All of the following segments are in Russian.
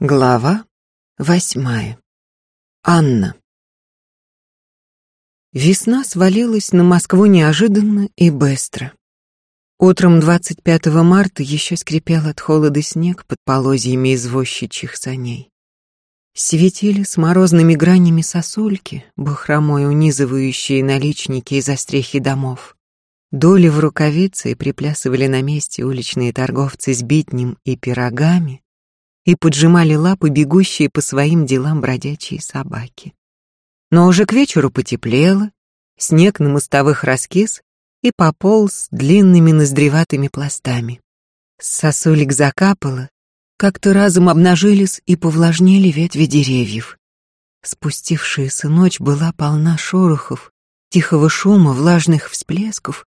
Глава восьмая. Анна. Весна свалилась на Москву неожиданно и быстро. Утром 25 марта еще скрипел от холода снег под полозьями извозчичьих саней. Светили с морозными гранями сосульки, бахромой унизывающие наличники и застрехи домов. Дули в рукавицы и приплясывали на месте уличные торговцы с битнем и пирогами, и поджимали лапы бегущие по своим делам бродячие собаки. Но уже к вечеру потеплело, снег на мостовых раскис и пополз длинными ноздреватыми пластами. С сосулек закапало, как-то разом обнажились и повлажнели ветви деревьев. Спустившаяся ночь была полна шорохов, тихого шума, влажных всплесков,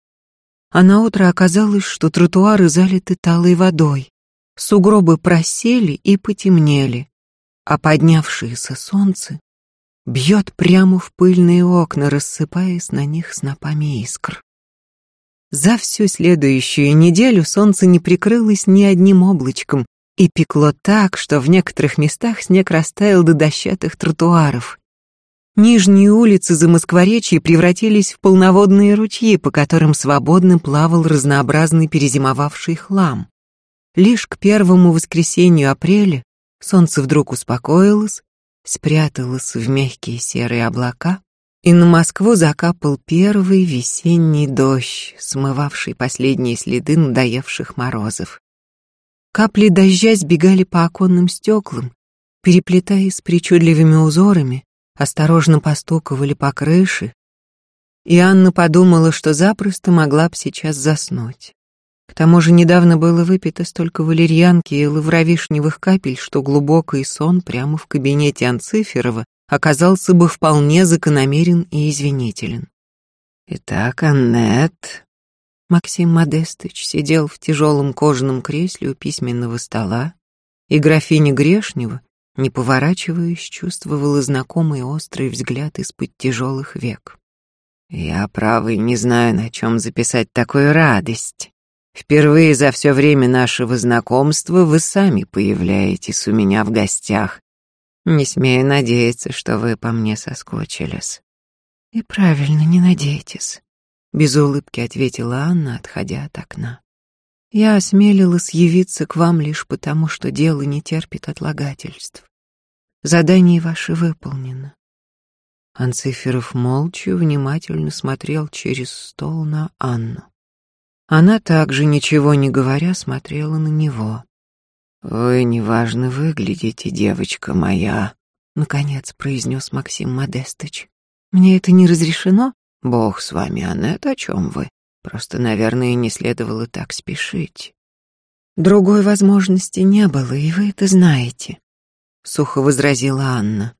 а на утро оказалось, что тротуары залиты талой водой. Сугробы просели и потемнели, а поднявшееся солнце бьет прямо в пыльные окна, рассыпаясь на них снопами искр. За всю следующую неделю солнце не прикрылось ни одним облачком и пекло так, что в некоторых местах снег растаял до дощатых тротуаров. Нижние улицы за Москворечье превратились в полноводные ручьи, по которым свободно плавал разнообразный перезимовавший хлам. Лишь к первому воскресенью апреля солнце вдруг успокоилось, спряталось в мягкие серые облака, и на Москву закапал первый весенний дождь, смывавший последние следы надоевших морозов. Капли дождя сбегали по оконным стеклам, переплетаясь причудливыми узорами, осторожно постуковали по крыше, и Анна подумала, что запросто могла бы сейчас заснуть. Тому же недавно было выпито столько валерьянки и лавровишневых капель, что глубокий сон прямо в кабинете Анциферова оказался бы вполне закономерен и извинителен. «Итак, Аннет...» Максим Модестович сидел в тяжелом кожаном кресле у письменного стола, и графиня Грешнева не поворачиваясь, чувствовала знакомый острый взгляд из-под тяжелых век. «Я, правый, не знаю, на чем записать такую радость. Впервые за все время нашего знакомства вы сами появляетесь у меня в гостях. Не смею надеяться, что вы по мне соскучились». «И правильно, не надейтесь», — без улыбки ответила Анна, отходя от окна. «Я осмелилась явиться к вам лишь потому, что дело не терпит отлагательств. Задание ваше выполнено. Анциферов молча внимательно смотрел через стол на Анну. Она также, ничего не говоря, смотрела на него. «Вы неважно выглядите, девочка моя», — наконец произнес Максим Модестыч. «Мне это не разрешено?» «Бог с вами, Аннет, о чем вы? Просто, наверное, не следовало так спешить». «Другой возможности не было, и вы это знаете сухо возразила Анна.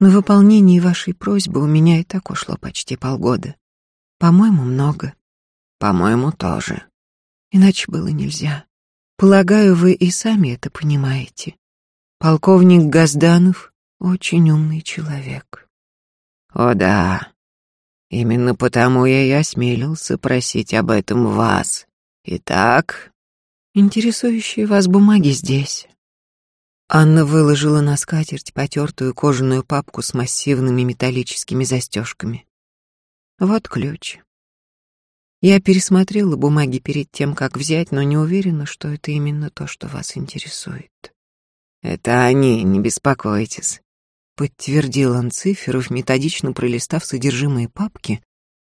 На выполнение вашей просьбы у меня и так ушло почти полгода. По-моему, много. По-моему, тоже. Иначе было нельзя. Полагаю, вы и сами это понимаете. Полковник Газданов очень умный человек. О да. Именно потому я и осмелился просить об этом вас. Итак, интересующие вас бумаги здесь. Анна выложила на скатерть потертую кожаную папку с массивными металлическими застежками. Вот ключ. Я пересмотрела бумаги перед тем, как взять, но не уверена, что это именно то, что вас интересует. Это они, не беспокойтесь, подтвердил Анциферов, методично пролистав содержимое папки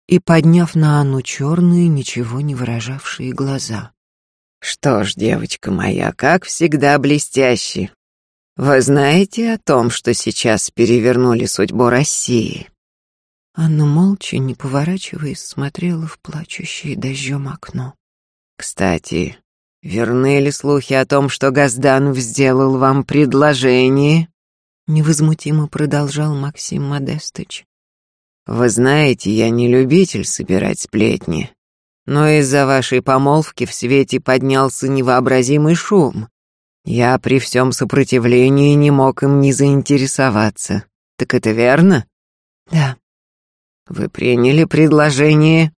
и подняв на Анну черные, ничего не выражавшие глаза. Что ж, девочка моя, как всегда блестяще. Вы знаете о том, что сейчас перевернули судьбу России?» Анна молча, не поворачиваясь, смотрела в плачущее дождем окно. «Кстати, верны ли слухи о том, что Газданов сделал вам предложение?» Невозмутимо продолжал Максим Модестыч. «Вы знаете, я не любитель собирать сплетни, но из-за вашей помолвки в свете поднялся невообразимый шум. Я при всем сопротивлении не мог им не заинтересоваться. Так это верно? Да. Вы приняли предложение?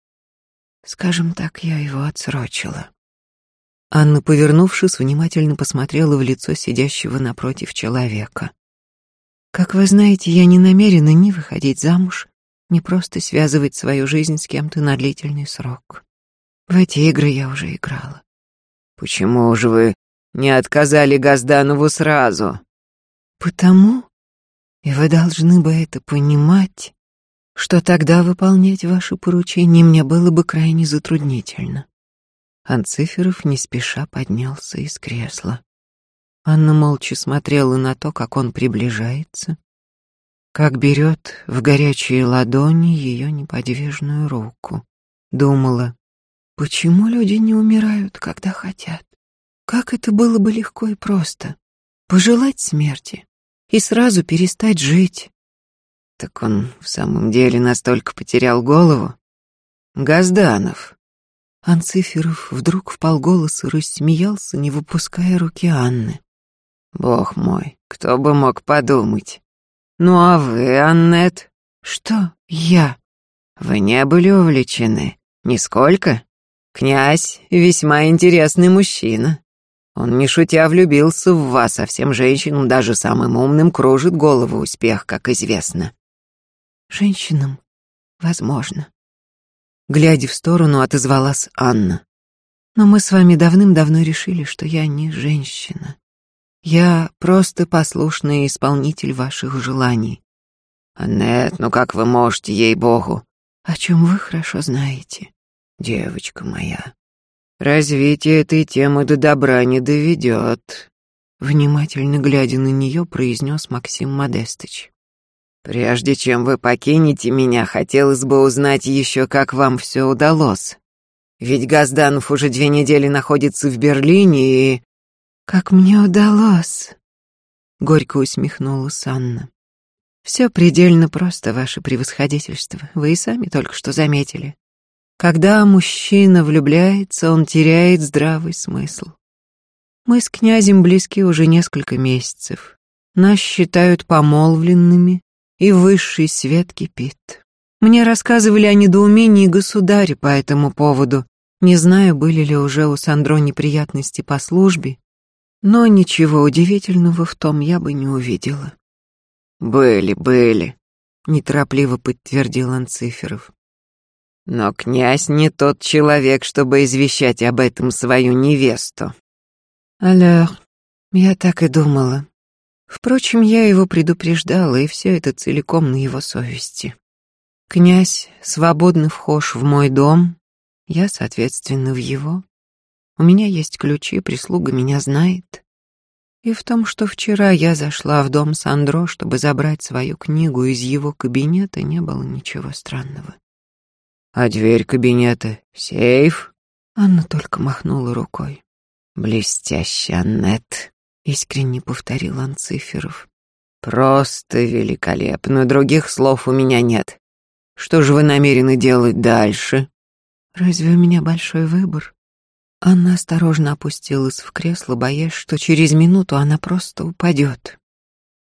Скажем так, я его отсрочила. Анна, повернувшись, внимательно посмотрела в лицо сидящего напротив человека. «Как вы знаете, я не намерена ни выходить замуж, ни просто связывать свою жизнь с кем-то на длительный срок. В эти игры я уже играла». «Почему же вы не отказали Газданову сразу?» «Потому, и вы должны бы это понимать, что тогда выполнять ваши поручения мне было бы крайне затруднительно. Анциферов не спеша поднялся из кресла. Анна молча смотрела на то, как он приближается, как берет в горячие ладони ее неподвижную руку. Думала, почему люди не умирают, когда хотят? Как это было бы легко и просто. Пожелать смерти и сразу перестать жить. Так он в самом деле настолько потерял голову? Газданов, Анциферов вдруг вполголоса рассмеялся, не выпуская руки Анны. «Бог мой, кто бы мог подумать. Ну а вы, Аннет?» «Что я?» «Вы не были увлечены? Нисколько? Князь — весьма интересный мужчина. Он, не шутя, влюбился в вас, а всем женщинам, даже самым умным, кружит голову успех, как известно». «Женщинам, возможно. Глядя в сторону, отозвалась Анна. Но мы с вами давным-давно решили, что я не женщина. Я просто послушный исполнитель ваших желаний. Аннет, ну как вы можете, ей-богу? О чем вы хорошо знаете. Девочка моя, развитие этой темы до добра не доведет. Внимательно глядя на нее, произнес Максим Модестыч. «Прежде чем вы покинете меня, хотелось бы узнать еще, как вам все удалось. Ведь Газданов уже две недели находится в Берлине и...» «Как мне удалось!» — горько усмехнулась Анна. «Все предельно просто, ваше превосходительство. Вы и сами только что заметили. Когда мужчина влюбляется, он теряет здравый смысл. Мы с князем близки уже несколько месяцев. Нас считают помолвленными, и высший свет кипит. Мне рассказывали о недоумении государя по этому поводу. Не знаю, были ли уже у Сандро неприятности по службе, но ничего удивительного в том я бы не увидела. «Были, были», — неторопливо подтвердил Анциферов. «Но князь не тот человек, чтобы извещать об этом свою невесту». «Alors, я так и думала», Впрочем, я его предупреждала, и все это целиком на его совести. Князь свободно вхож в мой дом, я, соответственно, в его. У меня есть ключи, прислуга меня знает. И в том, что вчера я зашла в дом Сандро, чтобы забрать свою книгу из его кабинета, не было ничего странного. «А дверь кабинета? Сейф?» Анна только махнула рукой. «Блестяще, Аннет!» Искренне повторил Анциферов. Просто великолепно, других слов у меня нет. Что же вы намерены делать дальше? Разве у меня большой выбор? Анна осторожно опустилась в кресло, боясь, что через минуту она просто упадет.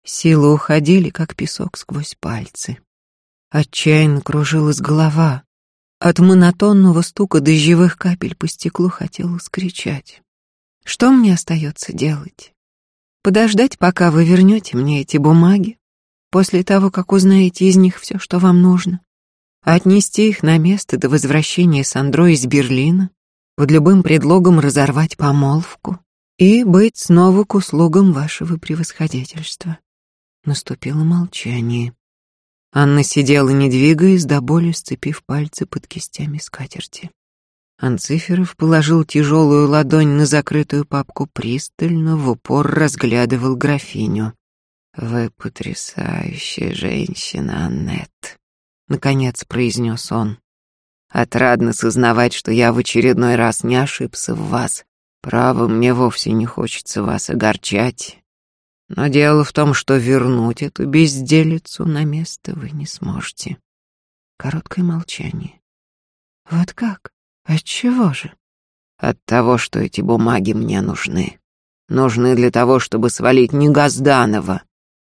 Силы уходили, как песок сквозь пальцы. Отчаянно кружилась голова. От монотонного стука дождевых капель по стеклу хотелось кричать. Что мне остается делать? Подождать, пока вы вернете мне эти бумаги, после того, как узнаете из них все, что вам нужно. Отнести их на место до возвращения Сандро из Берлина, под любым предлогом разорвать помолвку и быть снова к услугам вашего превосходительства. Наступило молчание. Анна сидела, не двигаясь, до боли сцепив пальцы под кистями скатерти. Анциферов положил тяжелую ладонь на закрытую папку пристально, в упор разглядывал графиню. «Вы потрясающая женщина, Аннет», — наконец произнес он. «Отрадно сознавать, что я в очередной раз не ошибся в вас. Право, мне вовсе не хочется вас огорчать. Но дело в том, что вернуть эту безделицу на место вы не сможете». Короткое молчание. «Вот как?» Отчего же? От того, что эти бумаги мне нужны. Нужны для того, чтобы свалить не Газданова,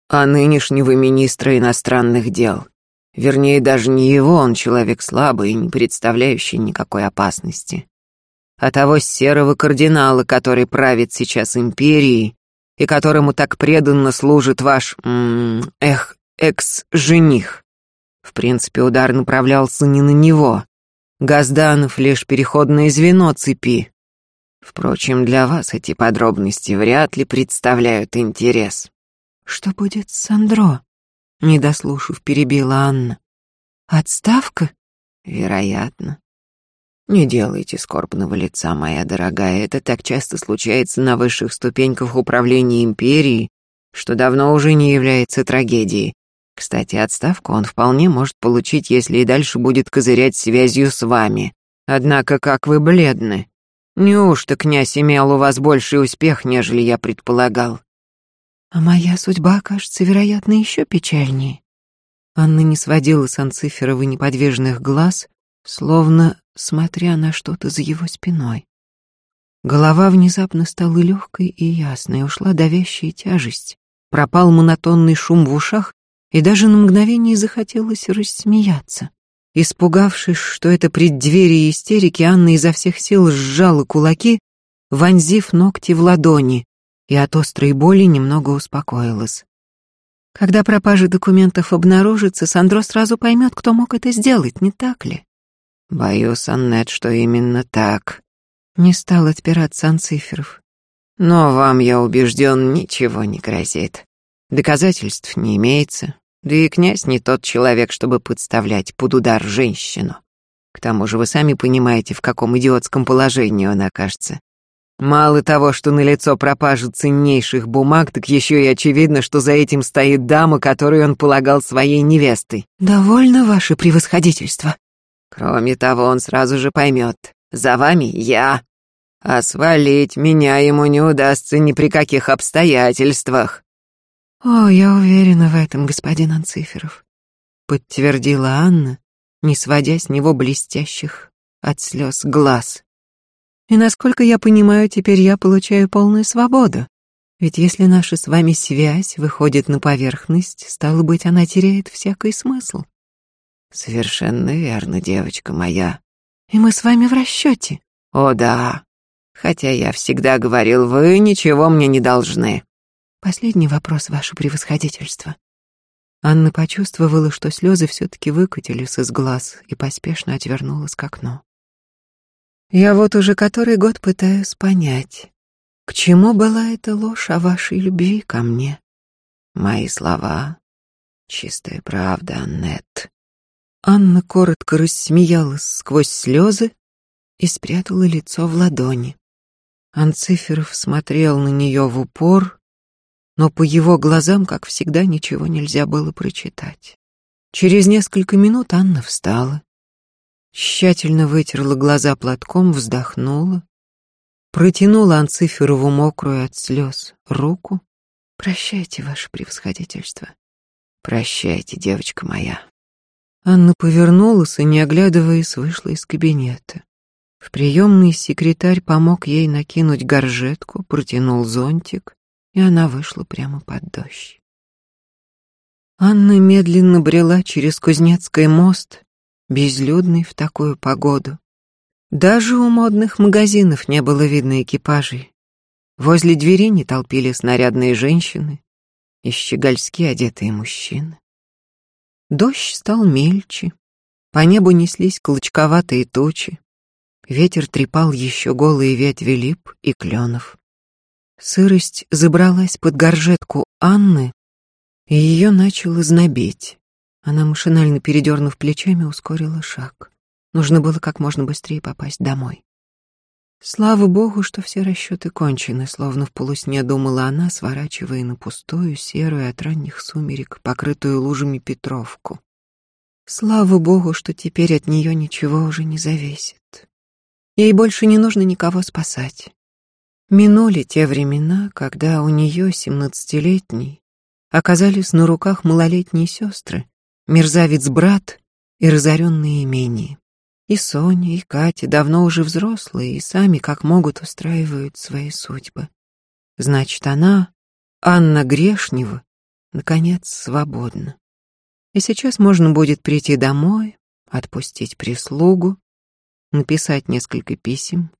а нынешнего министра иностранных дел. Вернее, даже не его, он человек слабый и не представляющий никакой опасности. а того серого кардинала, который правит сейчас империей и которому так преданно служит ваш, эх, экс-жених. В принципе, удар направлялся не на него. Газданов лишь переходное звено цепи. Впрочем, для вас эти подробности вряд ли представляют интерес. Что будет с Сандро? Не дослушав, перебила Анна. Отставка? Вероятно. Не делайте скорбного лица, моя дорогая. Это так часто случается на высших ступеньках управления империей, что давно уже не является трагедией. Кстати, отставку он вполне может получить, если и дальше будет козырять связью с вами. Однако, как вы бледны. Неужто князь имел у вас больший успех, нежели я предполагал? А моя судьба, кажется, вероятно, еще печальнее. Анна не сводила с Анциферова неподвижных глаз, словно смотря на что-то за его спиной. Голова внезапно стала легкой и ясной, ушла давящая тяжесть, пропал монотонный шум в ушах, и даже на мгновение захотелось рассмеяться. Испугавшись, что это преддверие истерики, Анна изо всех сил сжала кулаки, вонзив ногти в ладони, и от острой боли немного успокоилась. Когда пропажа документов обнаружится, Сандро сразу поймет, кто мог это сделать, не так ли? Боюсь, Аннет, что именно так. Не стал отпираться Анциферов. Но вам, я убежден, ничего не грозит. Доказательств не имеется, да и князь не тот человек, чтобы подставлять под удар женщину. К тому же вы сами понимаете, в каком идиотском положении он окажется. Мало того, что на лицо пропажа ценнейших бумаг, так еще и очевидно, что за этим стоит дама, которую он полагал своей невестой. «Довольно ваше превосходительство». Кроме того, он сразу же поймет. За вами я. А свалить меня ему не удастся ни при каких обстоятельствах. «О, я уверена в этом, господин Анциферов», — подтвердила Анна, не сводя с него блестящих от слез глаз. «И насколько я понимаю, теперь я получаю полную свободу. Ведь если наша с вами связь выходит на поверхность, стало быть, она теряет всякий смысл». «Совершенно верно, девочка моя». «И мы с вами в расчете». «О да. Хотя я всегда говорил, вы ничего мне не должны». Последний вопрос, ваше превосходительство. Анна почувствовала, что слезы все-таки выкатились из глаз и поспешно отвернулась к окну. Я вот уже который год пытаюсь понять, к чему была эта ложь о вашей любви ко мне. Мои слова — чистая правда, Аннет. Анна коротко рассмеялась сквозь слезы и спрятала лицо в ладони. Анциферов смотрел на нее в упор, но по его глазам, как всегда, ничего нельзя было прочитать. Через несколько минут Анна встала, тщательно вытерла глаза платком, вздохнула, протянула Анциферову мокрую от слез руку. «Прощайте, ваше превосходительство». «Прощайте, девочка моя». Анна повернулась и, не оглядываясь, вышла из кабинета. В приемный секретарь помог ей накинуть горжетку, протянул зонтик, и она вышла прямо под дождь. Анна медленно брела через Кузнецкий мост, безлюдный в такую погоду. Даже у модных магазинов не было видно экипажей. Возле двери не толпились нарядные женщины и щегольски одетые мужчины. Дождь стал мельче, по небу неслись клочковатые тучи, ветер трепал еще голые ветви лип и кленов. Сырость забралась под горжетку Анны, и ее начало знобить. Она, машинально передернув плечами, ускорила шаг. Нужно было как можно быстрее попасть домой. Слава богу, что все расчеты кончены, словно в полусне думала она, сворачивая на пустую, серую от ранних сумерек, покрытую лужами Петровку. Слава богу, что теперь от нее ничего уже не зависит. Ей больше не нужно никого спасать. Минули те времена, когда у нее, семнадцатилетней, оказались на руках малолетние сестры, мерзавец-брат и разоренные имения. И Соня, и Катя давно уже взрослые и сами как могут устраивают свои судьбы. Значит, она, Анна Грешнева, наконец свободна. И сейчас можно будет прийти домой, отпустить прислугу, написать несколько писем,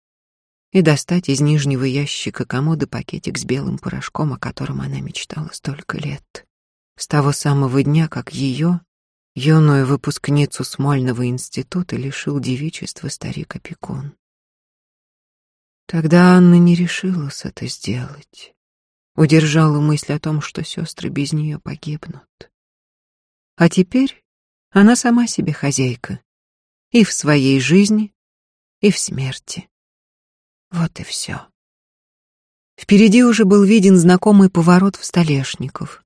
и достать из нижнего ящика комода пакетик с белым порошком, о котором она мечтала столько лет. С того самого дня, как ее, юную выпускницу Смольного института, лишил девичества старик-опекун. Тогда Анна не решилась это сделать. Удержала мысль о том, что сестры без нее погибнут. А теперь она сама себе хозяйка. И в своей жизни, и в смерти. Вот и все. Впереди уже был виден знакомый поворот в Столешников.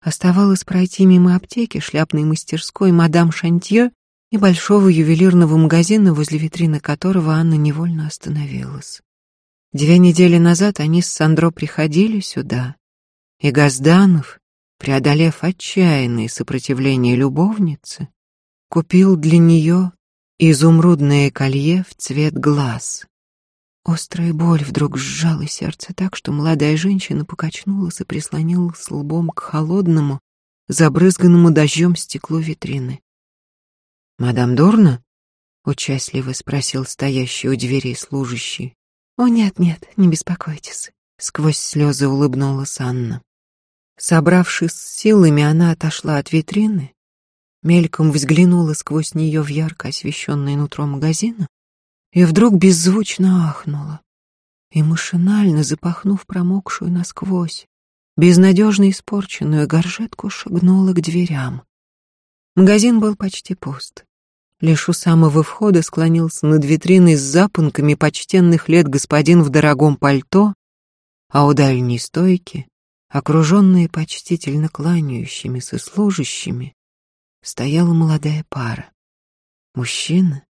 Оставалось пройти мимо аптеки, шляпной мастерской мадам Шантье и большого ювелирного магазина, возле витрины которого Анна невольно остановилась. Две недели назад они с Сандро приходили сюда, и Газданов, преодолев отчаянное сопротивление любовницы, купил для нее изумрудное колье в цвет глаз. Острая боль вдруг сжала сердце так, что молодая женщина покачнулась и прислонилась лбом к холодному, забрызганному дождем стеклу витрины. «Мадам Дорна?» — участливо спросил стоящий у двери служащий. «О, нет-нет, не беспокойтесь», — сквозь слезы улыбнулась Анна. Собравшись с силами, она отошла от витрины, мельком взглянула сквозь нее в ярко освещенное нутро магазина и вдруг беззвучно ахнула. И машинально, запахнув промокшую насквозь, безнадежно испорченную горжетку, шагнула к дверям. Магазин был почти пуст. Лишь у самого входа склонился над витриной с запонками почтенных лет господин в дорогом пальто, а у дальней стойки окруженные почтительно кланяющимися служащими, стояла молодая пара. Мужчина,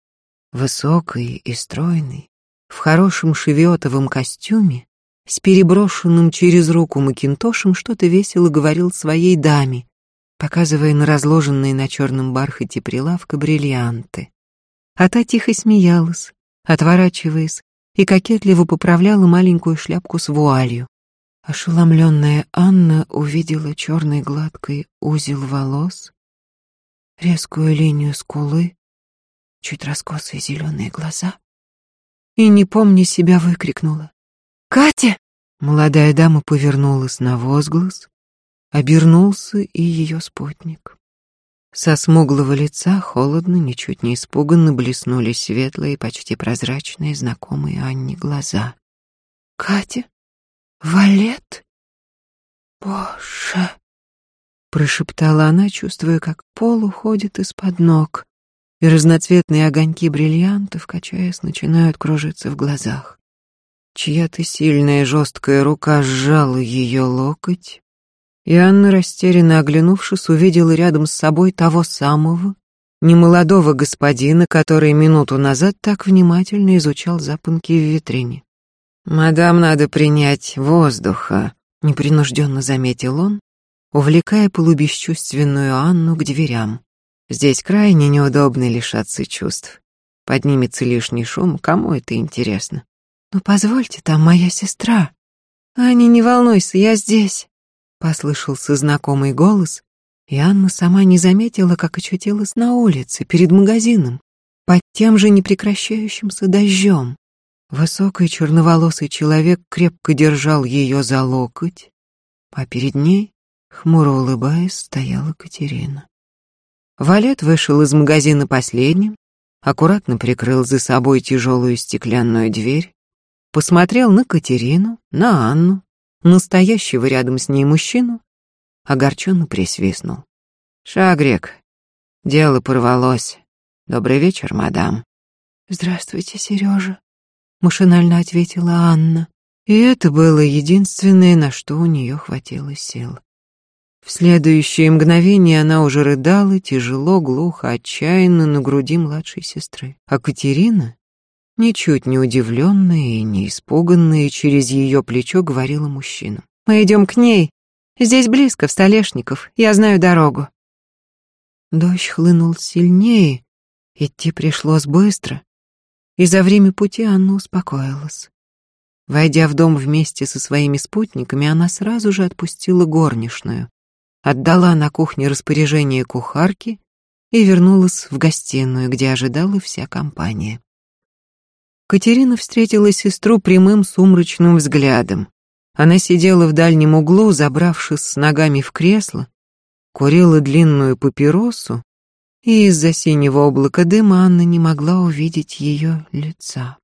высокий и стройный, в хорошем шевиотовом костюме, с переброшенным через руку макинтошем, что-то весело говорил своей даме, показывая на разложенные на черном бархате прилавка бриллианты. А та тихо смеялась, отворачиваясь, и кокетливо поправляла маленькую шляпку с вуалью, Ошеломленная Анна увидела черный гладкий узел волос, резкую линию скулы, чуть раскосые зеленые глаза и, не помня себя, выкрикнула. «Катя!» Молодая дама повернулась на возглас, обернулся и ее спутник. Со смуглого лица холодно, ничуть не испуганно блеснули светлые, почти прозрачные, знакомые Анне глаза. «Катя?» Валет? Боже! Прошептала она, чувствуя, как пол уходит из-под ног, и разноцветные огоньки бриллиантов, качаясь, начинают кружиться в глазах. Чья-то сильная жесткая рука сжала ее локоть, и Анна, растерянно оглянувшись, увидела рядом с собой того самого, немолодого господина, который минуту назад так внимательно изучал запонки в витрине. «Мадам, надо принять воздуха», — непринужденно заметил он, увлекая полубесчувственную Анну к дверям. «Здесь крайне неудобно лишаться чувств. Поднимется лишний шум, кому это интересно?» «Ну, позвольте, там моя сестра». «Аня, не волнуйся, я здесь», — послышался знакомый голос, и Анна сама не заметила, как очутилась на улице, перед магазином, под тем же непрекращающимся дождем. Высокий черноволосый человек крепко держал ее за локоть, а перед ней, хмуро улыбаясь, стояла Катерина. Валет вышел из магазина последним, аккуратно прикрыл за собой тяжелую стеклянную дверь, посмотрел на Катерину, на Анну, настоящего рядом с ней мужчину, огорченно присвистнул. «Шагрек, дело порвалось. Добрый вечер, мадам». «Здравствуйте, Сережа», машинально ответила Анна. И это было единственное, на что у нее хватило сил. В следующее мгновение она уже рыдала, тяжело, глухо, отчаянно на груди младшей сестры. А Катерина, ничуть не удивленная и не испуганная, через ее плечо говорила мужчинам. «Мы идем к ней. Здесь близко, в Столешников. Я знаю дорогу». Дождь хлынул сильнее, идти пришлось быстро и за время пути Анна успокоилась. Войдя в дом вместе со своими спутниками, она сразу же отпустила горничную, отдала на кухне распоряжение кухарки и вернулась в гостиную, где ожидала вся компания. Катерина встретила сестру прямым сумрачным взглядом. Она сидела в дальнем углу, забравшись с ногами в кресло, курила длинную папиросу, и из-за синего облака дыма Анна не могла увидеть ее лица.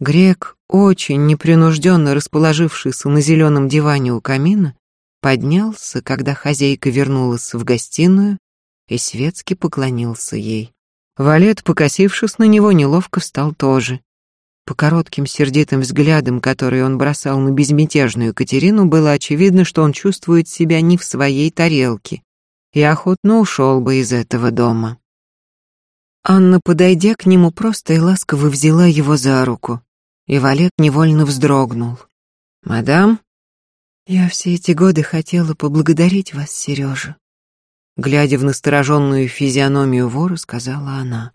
Грек, очень непринужденно расположившийся на зеленом диване у камина, поднялся, когда хозяйка вернулась в гостиную, и светски поклонился ей. Валет, покосившись на него, неловко встал тоже. По коротким сердитым взглядам, которые он бросал на безмятежную Катерину, было очевидно, что он чувствует себя не в своей тарелке и охотно ушел бы из этого дома. Анна, подойдя к нему, просто и ласково взяла его за руку, и Валет невольно вздрогнул. «Мадам?» «Я все эти годы хотела поблагодарить вас, Сережа. Глядя в настороженную физиономию вора, сказала она.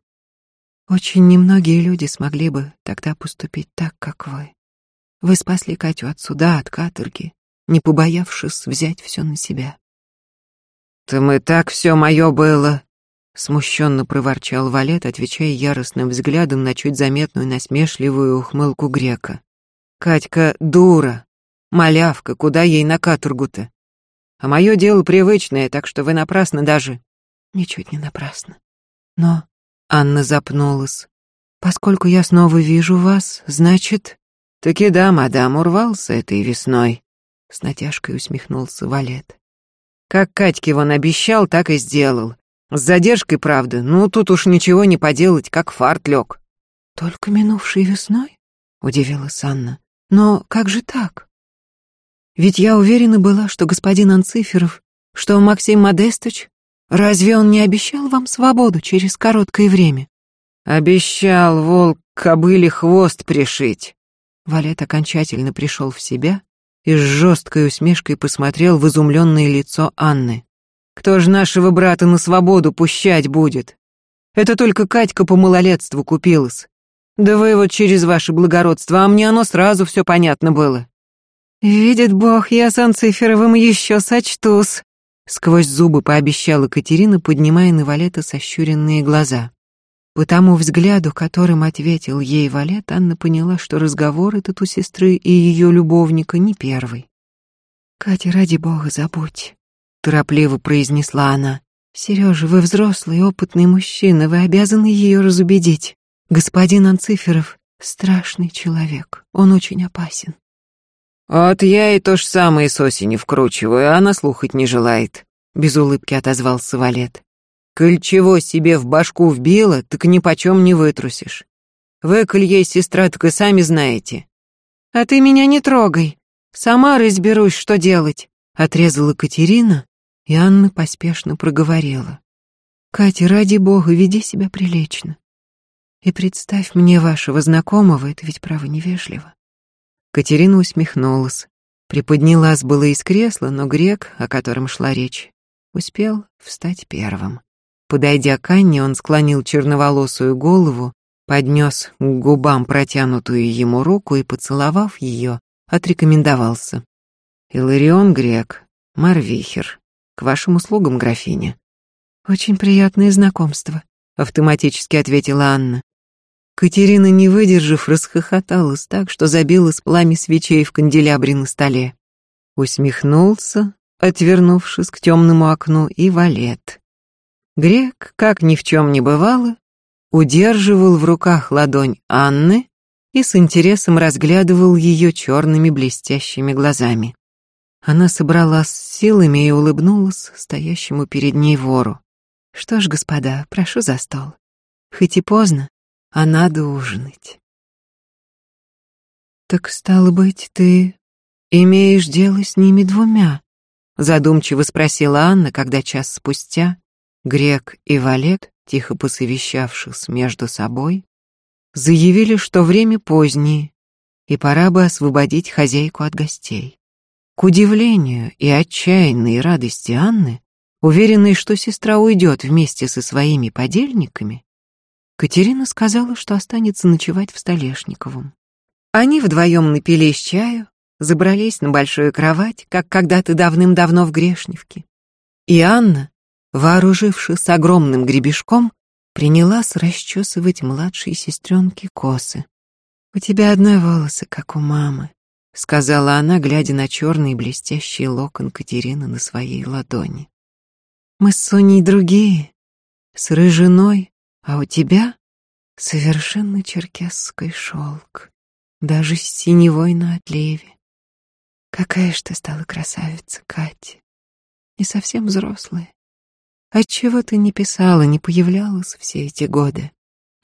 «Очень немногие люди смогли бы тогда поступить так, как вы. Вы спасли Катю от суда, от каторги, не побоявшись взять все на себя». «Там и так все мое было», — смущенно проворчал Валет, отвечая яростным взглядом на чуть заметную насмешливую ухмылку грека. «Катька дура, малявка, куда ей на каторгу-то? А мое дело привычное, так что вы напрасно даже...» «Ничуть не напрасно. Но...» Анна запнулась. «Поскольку я снова вижу вас, значит...» «Таки да, мадам, урвался этой весной», — с натяжкой усмехнулся Валет. «Как Катьке вон обещал, так и сделал. С задержкой, правда, ну тут уж ничего не поделать, как фарт лег». «Только минувшей весной?» — удивилась Анна. «Но как же так?» Ведь я уверена была, что господин Анциферов, что Максим Модестович, разве он не обещал вам свободу через короткое время? Обещал волк кобыле хвост пришить. Валет окончательно пришел в себя и с жесткой усмешкой посмотрел в изумленное лицо Анны. Кто ж нашего брата на свободу пущать будет? Это только Катька по малолетству купилась. Да вы вот через ваше благородство, а мне оно сразу все понятно было. «Видит Бог, я с Анциферовым еще сочтусь», — сквозь зубы пообещала Катерина, поднимая на Валета сощуренные глаза. По тому взгляду, которым ответил ей Валет, Анна поняла, что разговор этот у сестры и ее любовника не первый. «Катя, ради бога, забудь», — торопливо произнесла она. «Сережа, вы взрослый, опытный мужчина, вы обязаны ее разубедить. Господин Анциферов — страшный человек, он очень опасен. «Вот я и то же самое с осени вкручиваю, а она слухать не желает», — без улыбки отозвался Валет. «Коль чего себе в башку вбила, так ни почем не вытрусишь. Вы, коль ей сестра, так и сами знаете». «А ты меня не трогай, сама разберусь, что делать», — отрезала Катерина, и Анна поспешно проговорила. «Катя, ради бога, веди себя прилично. И представь мне вашего знакомого, это ведь право невежливо. Катерина усмехнулась. Приподнялась было из кресла, но грек, о котором шла речь, успел встать первым. Подойдя к Анне, он склонил черноволосую голову, поднес к губам протянутую ему руку и, поцеловав ее, отрекомендовался. «Иларион Грек, Марвихер, к вашим услугам, графиня». «Очень приятное знакомство», — автоматически ответила Анна. Катерина, не выдержав, расхохоталась так, что забилась пламя свечей в канделябре на столе. Усмехнулся, отвернувшись к темному окну, и валет. Грек, как ни в чем не бывало, удерживал в руках ладонь Анны и с интересом разглядывал ее черными блестящими глазами. Она собралась с силами и улыбнулась стоящему перед ней вору. «Что ж, господа, прошу за стол. Хоть и поздно, а надо ужинать. Так стало быть, ты имеешь дело с ними двумя? Задумчиво спросила Анна, когда час спустя Грек и Валет, тихо посовещавшись между собой, заявили, что время позднее, и пора бы освободить хозяйку от гостей. К удивлению и отчаянной радости Анны, уверенной, что сестра уйдет вместе со своими подельниками, Катерина сказала, что останется ночевать в Столешниковом. Они вдвоем напились чаю, забрались на большую кровать, как когда-то давным-давно в Грешневке. И Анна, вооружившись огромным гребешком, принялась расчесывать младшей сестренке косы. «У тебя одной волосы, как у мамы», — сказала она, глядя на черный блестящий локон Катерины на своей ладони. «Мы с Соней другие, с рыжиной, а у тебя совершенно черкесский шелк, даже с синевой на отливе. Какая ж ты стала красавица, Катя, не совсем взрослая. Отчего ты не писала, не появлялась все эти годы?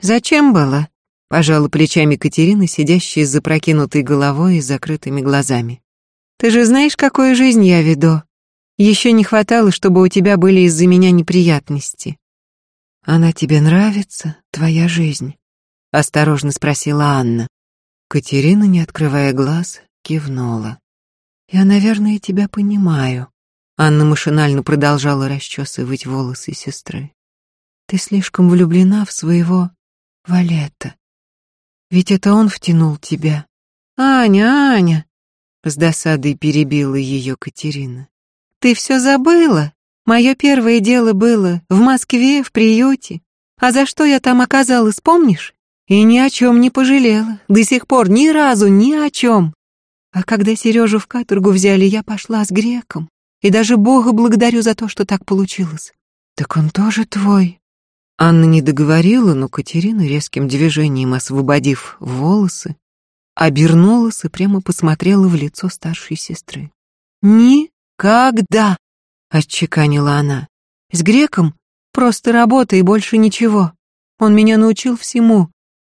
Зачем было? Пожала плечами Катерина, сидящая с запрокинутой головой и закрытыми глазами. Ты же знаешь, какую жизнь я веду. Еще не хватало, чтобы у тебя были из-за меня неприятности. Она тебе нравится, твоя жизнь? Осторожно спросила Анна. Катерина, не открывая глаз, кивнула. Я, наверное, тебя понимаю. Анна машинально продолжала расчесывать волосы сестры. Ты слишком влюблена в своего Валета. Ведь это он втянул тебя. Аня, Аня, с досадой перебила ее Катерина. Ты все забыла? Мое первое дело было в Москве, в приюте. А за что я там оказалась, помнишь? И ни о чем не пожалела. До сих пор ни разу ни о чем. А когда Сережу в каторгу взяли, я пошла с греком. И даже Бога благодарю за то, что так получилось. Так он тоже твой. Анна не договорила, но Катерина резким движением освободив волосы, обернулась и прямо посмотрела в лицо старшей сестры. «Никогда!» — отчеканила она. «С греком просто работа и больше ничего. Он меня научил всему.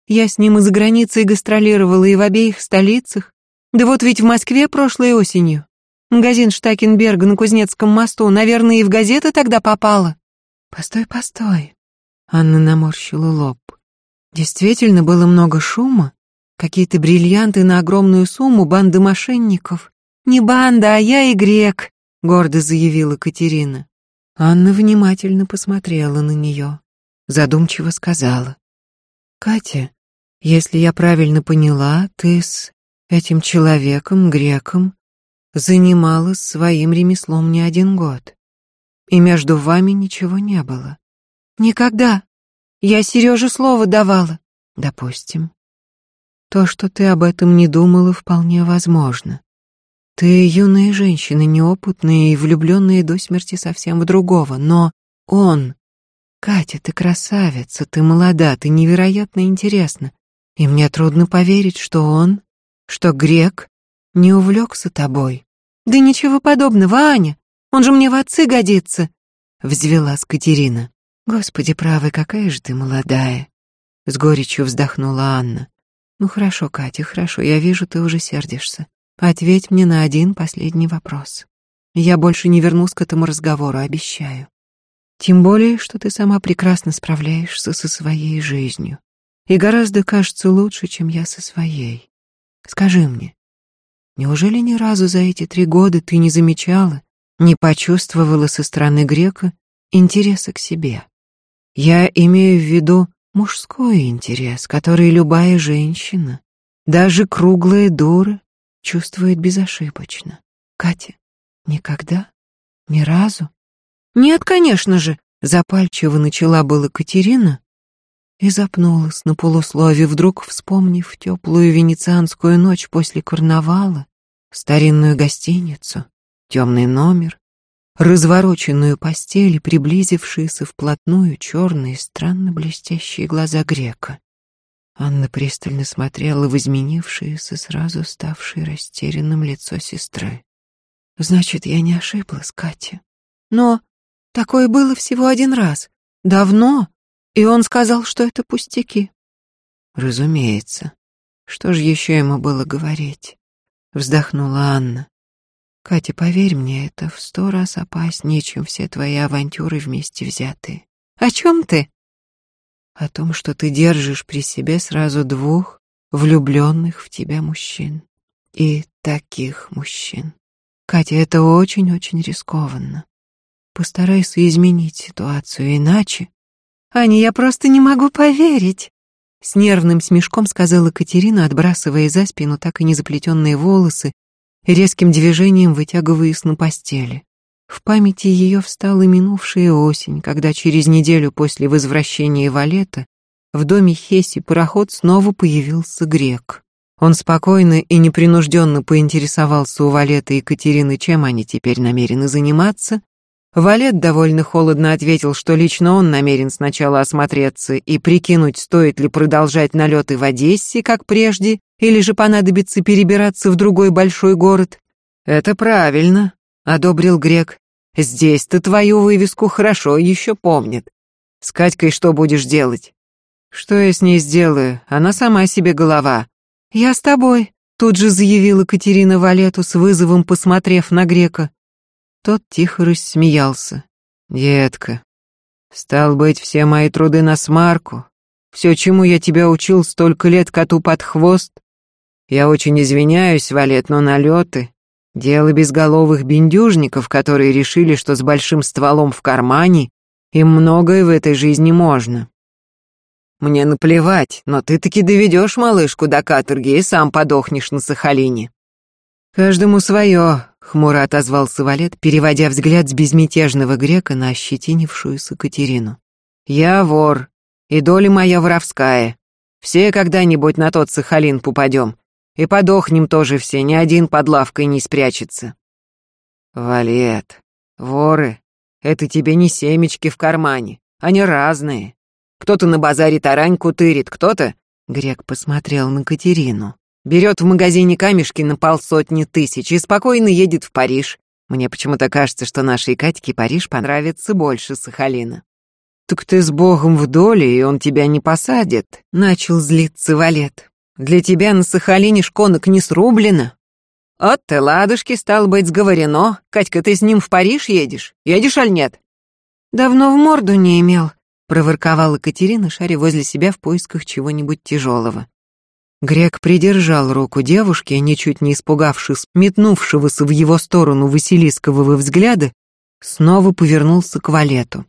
Я с ним и за границей гастролировала, и в обеих столицах. Да вот ведь в Москве прошлой осенью. Магазин Штакенберга на Кузнецком мосту, наверное, и в газеты тогда попало. Постой, постой. Анна наморщила лоб. Действительно было много шума. Какие-то бриллианты на огромную сумму, банда мошенников. Не банда, а я и грек, гордо заявила Катерина. Анна внимательно посмотрела на нее, задумчиво сказала: "Катя, если я правильно поняла, ты с этим человеком, греком, занималась своим ремеслом не один год. И между вами ничего не было. Никогда. Я Сереже слово давала. Допустим. То, что ты об этом не думала, вполне возможно. Ты юная женщина, неопытная и влюбленная до смерти совсем в другого, но он... Катя, ты красавица, ты молода, ты невероятно интересна. И мне трудно поверить, что он, что грек, не увлекся тобой. Да ничего подобного, Аня. Он же мне в отцы годится, взвелась Катерина. Господи, правый, какая же ты молодая, с горечью вздохнула Анна. Ну хорошо, Катя, хорошо. Я вижу, ты уже сердишься. Ответь мне на один последний вопрос. Я больше не вернусь к этому разговору, обещаю. Тем более, что ты сама прекрасно справляешься со своей жизнью. И гораздо, кажется, лучше, чем я со своей. Скажи мне, неужели ни разу за эти три года ты не замечала, не почувствовала со стороны грека интереса к себе? Я имею в виду мужской интерес, который любая женщина, даже круглая дура, чувствует безошибочно. Катя, никогда? Ни разу? Нет, конечно же, запальчиво начала была Катерина, и запнулась на полуслове, вдруг вспомнив теплую венецианскую ночь после карнавала, старинную гостиницу, темный номер, развороченную постель и приблизившиеся вплотную черные, странно блестящие глаза грека. Анна пристально смотрела в изменившееся, сразу ставшее растерянным лицо сестры. «Значит, я не ошиблась, Катя. Но такое было всего один раз. Давно, и он сказал, что это пустяки. Разумеется. Что же еще ему было говорить? Вздохнула Анна. Катя, поверь мне, это в сто раз опаснее, чем все твои авантюры вместе взятые. О чем ты? О том, что ты держишь при себе сразу двух влюбленных в тебя мужчин. И таких мужчин. Катя, это очень-очень рискованно. Постарайся изменить ситуацию, иначе Аня, я просто не могу поверить. С нервным смешком сказала Катерина, отбрасывая за спину так и не заплетенные волосы, резким движением вытягиваясь на постели. В памяти ее встала минувшая осень, когда через неделю после возвращения Валета в доме Хеси пароход снова появился грек. Он спокойно и непринужденно поинтересовался у Валета и Екатерины, чем они теперь намерены заниматься. Валет довольно холодно ответил, что лично он намерен сначала осмотреться и прикинуть, стоит ли продолжать налеты в Одессе, как прежде, или же понадобится перебираться в другой большой город. «Это правильно», — одобрил грек. «Здесь-то твою вывеску хорошо еще помнят. С Катькой что будешь делать?» «Что я с ней сделаю? Она сама себе голова». «Я с тобой», — тут же заявила Катерина Валету с вызовом, посмотрев на грека. Тот тихо рассмеялся. «Детка, стал быть, все мои труды на смарку, все, чему я тебя учил столько лет коту под хвост. Я очень извиняюсь, Валет, но налеты — дело безголовых бендюжников, которые решили, что с большим стволом в кармане им многое в этой жизни можно. Мне наплевать, но ты таки доведешь малышку до каторги и сам подохнешь на Сахалине. Каждому свое, хмуро отозвался Валет, переводя взгляд с безмятежного грека на ощетинившуюся Катерину. Я вор, и доля моя воровская. Все когда-нибудь на тот Сахалин попадем. И подохнем тоже все, ни один под лавкой не спрячется. Валет, воры — это тебе не семечки в кармане, они разные. Кто-то на базаре тараньку тырит, кто-то...» Грек посмотрел на Катерину. «Берет в магазине камешки на полсотни тысяч и спокойно едет в Париж. Мне почему-то кажется, что нашей Катьке Париж понравится больше Сахалина». «Так ты с Богом в доле, и он тебя не посадит», — начал злиться Валет. «Для тебя на Сахалине шконок не срублено». «От ты, ладушки, стал быть, сговорено. Катька, ты с ним в Париж едешь? Едешь, аль нет?» «Давно в морду не имел», проворковала Катерина, шаря возле себя в поисках чего-нибудь тяжелого. Грек придержал руку девушки, ничуть не испугавшись метнувшегося в его сторону Василискового взгляда, снова повернулся к Валету.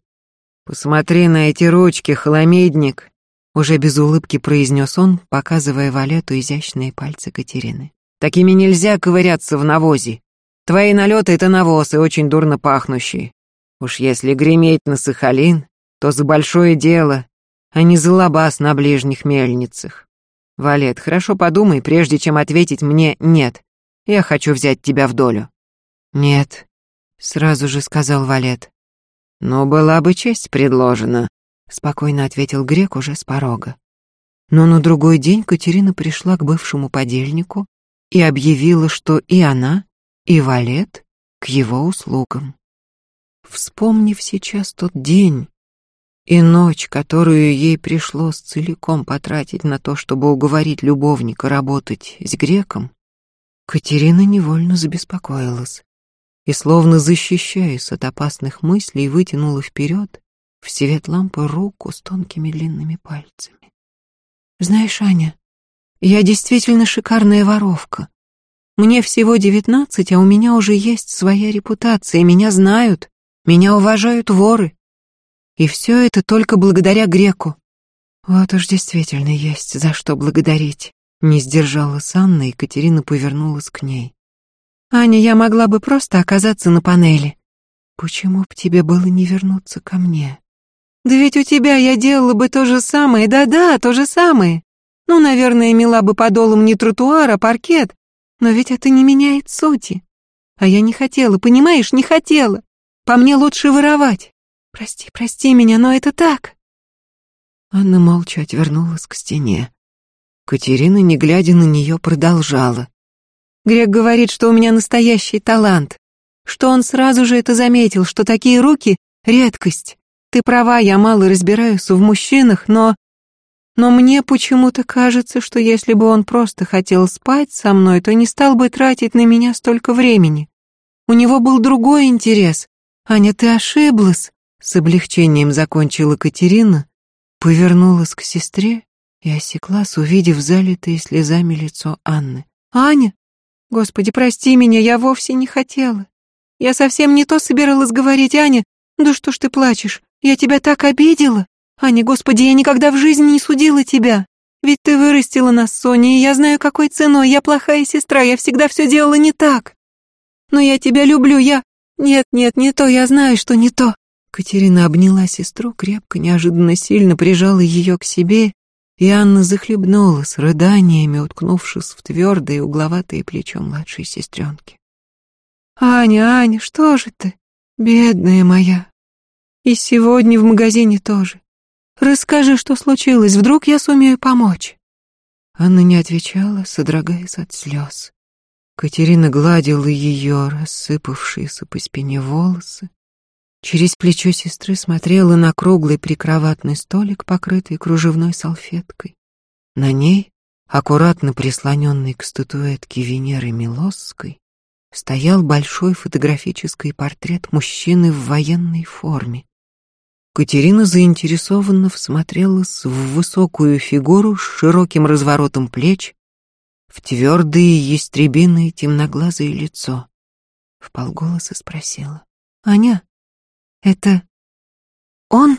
«Посмотри на эти ручки, холомедник!» Уже без улыбки произнес он, показывая Валету изящные пальцы Катерины. «Такими нельзя ковыряться в навозе. Твои налеты — это навоз и очень дурно пахнущие. Уж если греметь на Сахалин, то за большое дело, а не за лабаз на ближних мельницах. Валет, хорошо подумай, прежде чем ответить мне «нет». Я хочу взять тебя в долю». «Нет», — сразу же сказал Валет. «Но была бы честь предложена», — спокойно ответил грек уже с порога. Но на другой день Катерина пришла к бывшему подельнику и объявила, что и она, и Валет к его услугам. Вспомнив сейчас тот день, и ночь, которую ей пришлось целиком потратить на то, чтобы уговорить любовника работать с греком, Катерина невольно забеспокоилась и, словно защищаясь от опасных мыслей, вытянула вперед в свет лампы руку с тонкими длинными пальцами. «Знаешь, Аня, я действительно шикарная воровка. Мне всего девятнадцать, а у меня уже есть своя репутация, меня знают, меня уважают воры. И все это только благодаря греку. Вот уж действительно есть за что благодарить. Не сдержалась Анна, и Катерина повернулась к ней. «Аня, я могла бы просто оказаться на панели. Почему б тебе было не вернуться ко мне? Да ведь у тебя я делала бы то же самое, да-да, то же самое. Ну, наверное, мела бы подолом не тротуар, а паркет, но ведь это не меняет сути. А я не хотела, понимаешь, не хотела. По мне лучше воровать. Прости, прости меня, но это так. Анна молча отвернулась к стене. Катерина, не глядя на нее, продолжала. Грек говорит, что у меня настоящий талант, что он сразу же это заметил, что такие руки — редкость. Ты права, я мало разбираюсь в мужчинах, но... Но мне почему-то кажется, что если бы он просто хотел спать со мной, то не стал бы тратить на меня столько времени. У него был другой интерес. Аня, ты ошиблась. С облегчением закончила Катерина, повернулась к сестре и осеклась, увидев залитое слезами лицо Анны. «Аня! Господи, прости меня, я вовсе не хотела. Я совсем не то собиралась говорить, Аня. Да что ж ты плачешь? Я тебя так обидела. Аня, господи, я никогда в жизни не судила тебя. Ведь ты вырастила нас, Соня, и я знаю, какой ценой. Я плохая сестра, я всегда все делала не так. Но я тебя люблю, я... Нет, нет, не то, я знаю, что не то. Катерина обняла сестру крепко, неожиданно сильно прижала ее к себе, и Анна захлебнулась рыданиями, уткнувшись в твердое угловатое плечо младшей сестренки. «Аня, Аня, что же ты, бедная моя? И сегодня в магазине тоже. Расскажи, что случилось, вдруг я сумею помочь». Анна не отвечала, содрогаясь от слез. Катерина гладила ее рассыпавшиеся по спине волосы, через плечо сестры смотрела на круглый прикроватный столик, покрытый кружевной салфеткой. На ней, аккуратно прислоненный к статуэтке Венеры Милосской, стоял большой фотографический портрет мужчины в военной форме. Катерина заинтересованно всмотрелась в высокую фигуру с широким разворотом плеч, в твердое ястребиное темноглазое лицо. В полголоса спросила. «Аня, это он?»